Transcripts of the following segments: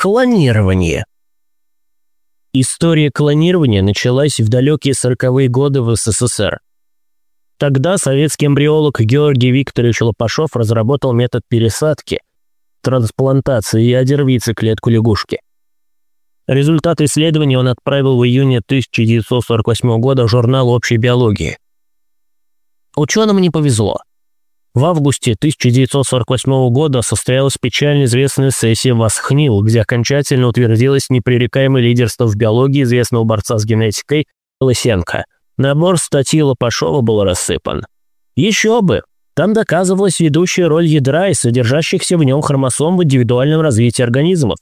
Клонирование. История клонирования началась в далекие сороковые годы в СССР. Тогда советский эмбриолог Георгий Викторович Лопашов разработал метод пересадки, трансплантации ядер яйцеклетку лягушки. Результат исследования он отправил в июне 1948 года в журнал общей биологии. Ученым не повезло. В августе 1948 года состоялась печально известная сессия Васхнил, где окончательно утвердилось непререкаемое лидерство в биологии известного борца с генетикой Лысенко. Набор статьи Лопашова был рассыпан. Еще бы! Там доказывалась ведущая роль ядра и содержащихся в нем хромосом в индивидуальном развитии организмов.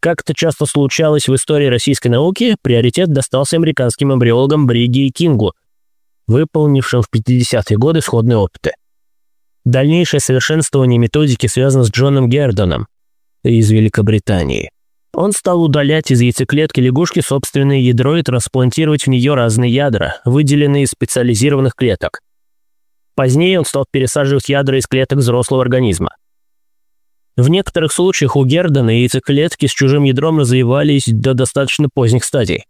Как это часто случалось в истории российской науки, приоритет достался американским эмбриологам Бриги и Кингу, выполнившим в 50-е годы сходные опыты. Дальнейшее совершенствование методики связано с Джоном Гердоном из Великобритании. Он стал удалять из яйцеклетки лягушки собственное ядро и трансплантировать в нее разные ядра, выделенные из специализированных клеток. Позднее он стал пересаживать ядра из клеток взрослого организма. В некоторых случаях у Гердона яйцеклетки с чужим ядром развивались до достаточно поздних стадий.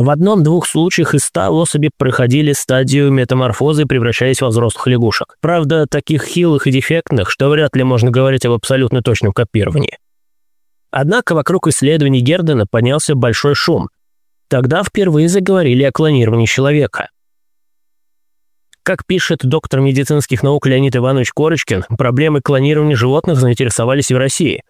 В одном-двух случаях из ста особи проходили стадию метаморфозы, превращаясь во взрослых лягушек. Правда, таких хилых и дефектных, что вряд ли можно говорить об абсолютно точном копировании. Однако вокруг исследований Гердена поднялся большой шум. Тогда впервые заговорили о клонировании человека. Как пишет доктор медицинских наук Леонид Иванович Корочкин, проблемы клонирования животных заинтересовались в России.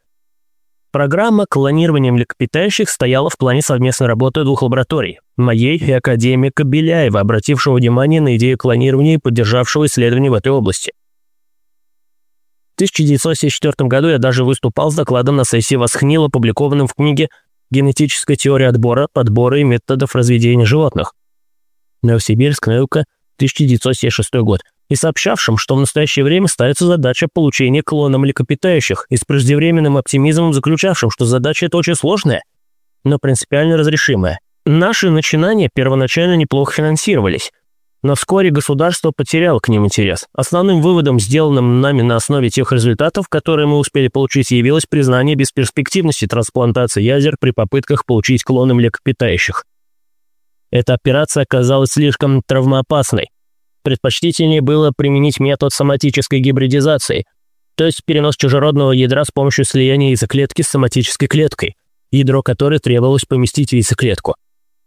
Программа клонирования млекопитающих стояла в плане совместной работы двух лабораторий – моей и академика Беляева, обратившего внимание на идею клонирования и поддержавшего исследования в этой области. В 1974 году я даже выступал с докладом на сессии Восхнил, опубликованном в книге «Генетическая теория отбора, подбора и методов разведения животных». Новосибирск, наука, 1976 год и сообщавшим, что в настоящее время ставится задача получения клона млекопитающих, и с преждевременным оптимизмом заключавшим, что задача эта очень сложная, но принципиально разрешимая. Наши начинания первоначально неплохо финансировались, но вскоре государство потеряло к ним интерес. Основным выводом, сделанным нами на основе тех результатов, которые мы успели получить, явилось признание бесперспективности трансплантации ядер при попытках получить клоны млекопитающих. Эта операция оказалась слишком травмоопасной, Предпочтительнее было применить метод соматической гибридизации, то есть перенос чужеродного ядра с помощью слияния яйцеклетки с соматической клеткой, ядро которой требовалось поместить в яйцеклетку.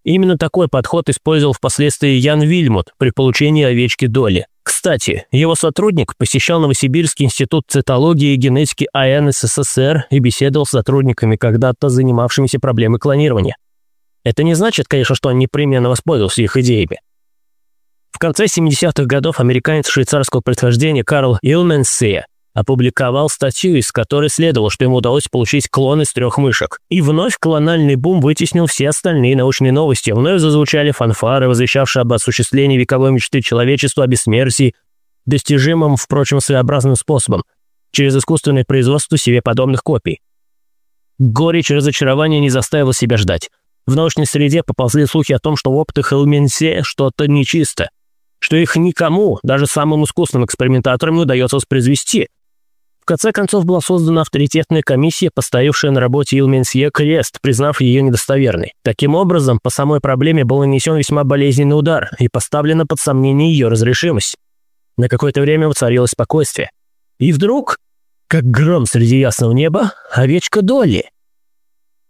Именно такой подход использовал впоследствии Ян Вильмут при получении овечки Доли. Кстати, его сотрудник посещал Новосибирский институт цитологии и генетики АН СССР и беседовал с сотрудниками, когда-то занимавшимися проблемой клонирования. Это не значит, конечно, что он непременно воспользовался их идеями. Конце 70-х годов американец швейцарского происхождения Карл Илменсе опубликовал статью, из которой следовало, что ему удалось получить клон из трех мышек. И вновь клональный бум вытеснил все остальные научные новости. Вновь зазвучали фанфары, возвещавшие об осуществлении вековой мечты человечества о бессмертии, достижимом, впрочем, своеобразным способом, через искусственное производство себе подобных копий. Горечь разочарования не заставила себя ждать. В научной среде поползли слухи о том, что в опытах Элменсе что-то нечисто – что их никому, даже самым искусным экспериментаторам, не удается воспроизвести. В конце концов была создана авторитетная комиссия, поставившая на работе Илменсье крест, признав ее недостоверной. Таким образом, по самой проблеме был нанесен весьма болезненный удар и поставлена под сомнение ее разрешимость. На какое-то время воцарилось спокойствие. И вдруг, как гром среди ясного неба, овечка Долли.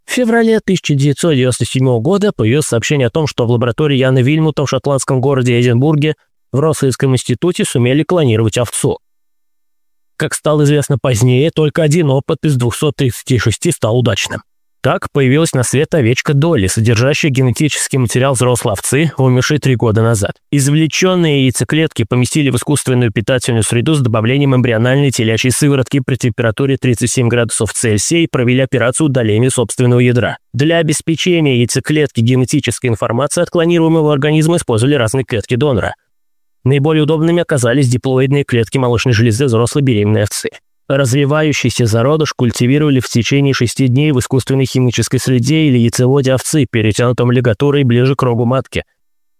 В феврале 1997 года появилось сообщение о том, что в лаборатории Яна Вильмута в шотландском городе Эдинбурге в Россельском институте сумели клонировать овцу. Как стало известно позднее, только один опыт из 236 стал удачным. Так появилась на свет овечка Долли, содержащая генетический материал взрослой овцы, умершей три года назад. Извлеченные яйцеклетки поместили в искусственную питательную среду с добавлением эмбриональной телячьей сыворотки при температуре 37 градусов Цельсия и провели операцию удаления собственного ядра. Для обеспечения яйцеклетки генетической информации от клонируемого организма использовали разные клетки донора. Наиболее удобными оказались диплоидные клетки молочной железы взрослой беременной овцы. Развивающийся зародыш культивировали в течение шести дней в искусственной химической среде или яйцеводе овцы, перетянутом лигатурой ближе к рогу матки,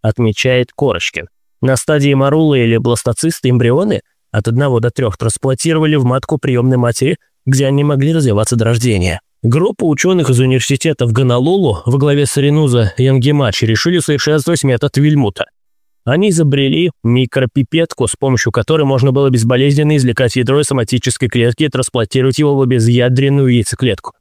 отмечает Корочкин. На стадии марулы или бластоцисты эмбрионы от 1 до 3 трансплантировали в матку приемной матери, где они могли развиваться до рождения. Группа ученых из университета в Гонолулу во главе с Ренуза Янгемачи решили усовершенствовать метод Вильмута. Они изобрели микропипетку, с помощью которой можно было безболезненно извлекать ядро из соматической клетки и трансплантировать его в безъядренную яйцеклетку.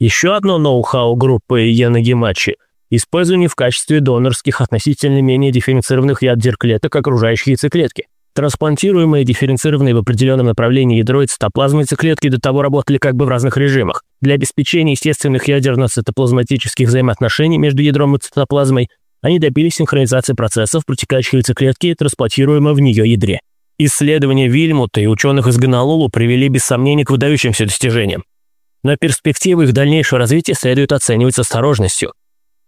Еще одно ноу-хау группы Янагимачи – использование в качестве донорских относительно менее дифференцированных ядер клеток окружающей яйцеклетки. Трансплантируемые дифференцированные в определенном направлении ядро и цитоплазмы яйцеклетки до того работали как бы в разных режимах. Для обеспечения естественных ядерно-цитоплазматических взаимоотношений между ядром и цитоплазмой они добились синхронизации процессов, протекающих в яйцеклетке и трансплантируемого в нее ядре. Исследования Вильмута и ученых из Гонолулу привели без сомнений к выдающимся достижениям. Но перспективы их дальнейшего развития следует оценивать с осторожностью.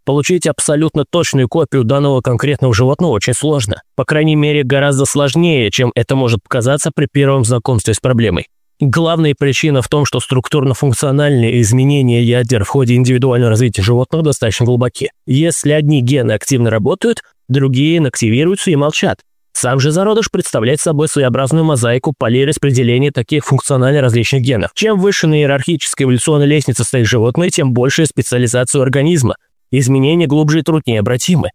Получить абсолютно точную копию данного конкретного животного очень сложно. По крайней мере, гораздо сложнее, чем это может показаться при первом знакомстве с проблемой. Главная причина в том, что структурно-функциональные изменения ядер в ходе индивидуального развития животных достаточно глубоки. Если одни гены активно работают, другие инактивируются и молчат. Сам же зародыш представляет собой своеобразную мозаику полей распределения таких функционально различных генов. Чем выше на иерархической эволюционной лестнице стоит животное, тем большая специализация организма. Изменения глубже и труднее обратимы.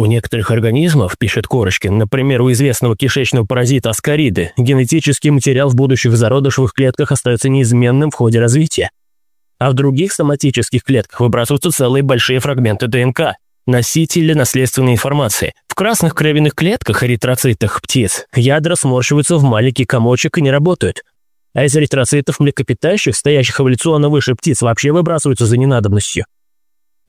У некоторых организмов, пишет Корочкин, например, у известного кишечного паразита аскариды, генетический материал в будущих зародышевых клетках остается неизменным в ходе развития. А в других соматических клетках выбрасываются целые большие фрагменты ДНК, носители наследственной информации. В красных кровяных клетках эритроцитах птиц ядра сморщиваются в маленький комочек и не работают. А из эритроцитов млекопитающих, стоящих эволюционно выше птиц, вообще выбрасываются за ненадобностью.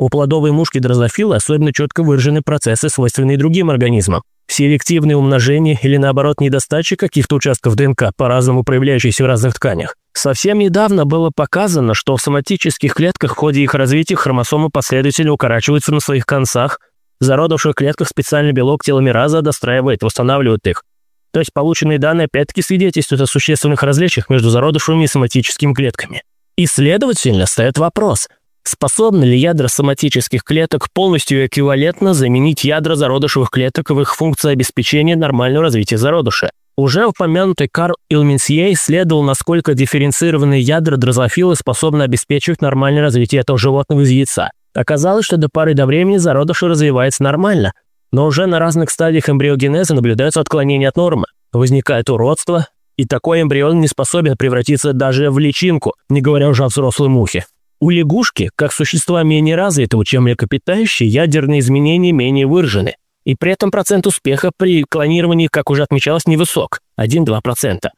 У плодовой мушки дрозофила особенно четко выражены процессы, свойственные другим организмам. Селективное умножение или, наоборот, недостача каких-то участков ДНК, по-разному проявляющиеся в разных тканях. Совсем недавно было показано, что в соматических клетках в ходе их развития хромосомы последовательно укорачиваются на своих концах, в зародавших клетках специальный белок теломераза достраивает, восстанавливает их. То есть полученные данные опять-таки свидетельствуют о существенных различиях между зародышевыми и соматическими клетками. И следовательно, стоит вопрос – Способны ли ядра соматических клеток полностью эквивалентно заменить ядра зародышевых клеток в их функции обеспечения нормального развития зародыша? Уже упомянутый Карл Илменсье исследовал, насколько дифференцированные ядра дрозофилы способны обеспечивать нормальное развитие этого животного из яйца. Оказалось, что до пары до времени зародыш развивается нормально, но уже на разных стадиях эмбриогенеза наблюдаются отклонения от нормы. Возникает уродство, и такой эмбрион не способен превратиться даже в личинку, не говоря уже о взрослой мухе. У лягушки, как существа менее развитого, чем млекопитающие, ядерные изменения менее выражены. И при этом процент успеха при клонировании, как уже отмечалось, невысок – 1-2%.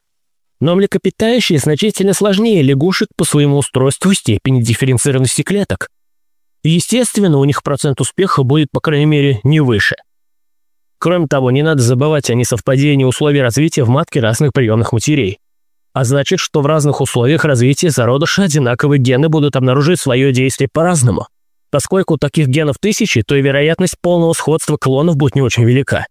Но млекопитающие значительно сложнее лягушек по своему устройству и степени дифференцированности клеток. Естественно, у них процент успеха будет, по крайней мере, не выше. Кроме того, не надо забывать о несовпадении условий развития в матке разных приемных матерей а значит, что в разных условиях развития зародыша одинаковые гены будут обнаружить свое действие по-разному. Поскольку таких генов тысячи, то и вероятность полного сходства клонов будет не очень велика.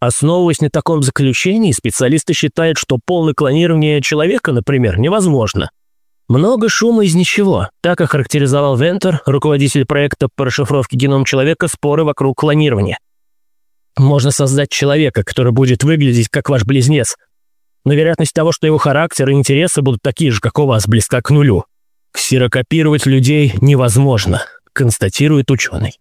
Основываясь на таком заключении, специалисты считают, что полное клонирование человека, например, невозможно. Много шума из ничего, так охарактеризовал Вентер, руководитель проекта по расшифровке генома человека, споры вокруг клонирования. Можно создать человека, который будет выглядеть как ваш близнец, но вероятность того, что его характер и интересы будут такие же, как у вас, близка к нулю. Ксерокопировать людей невозможно, констатирует ученый.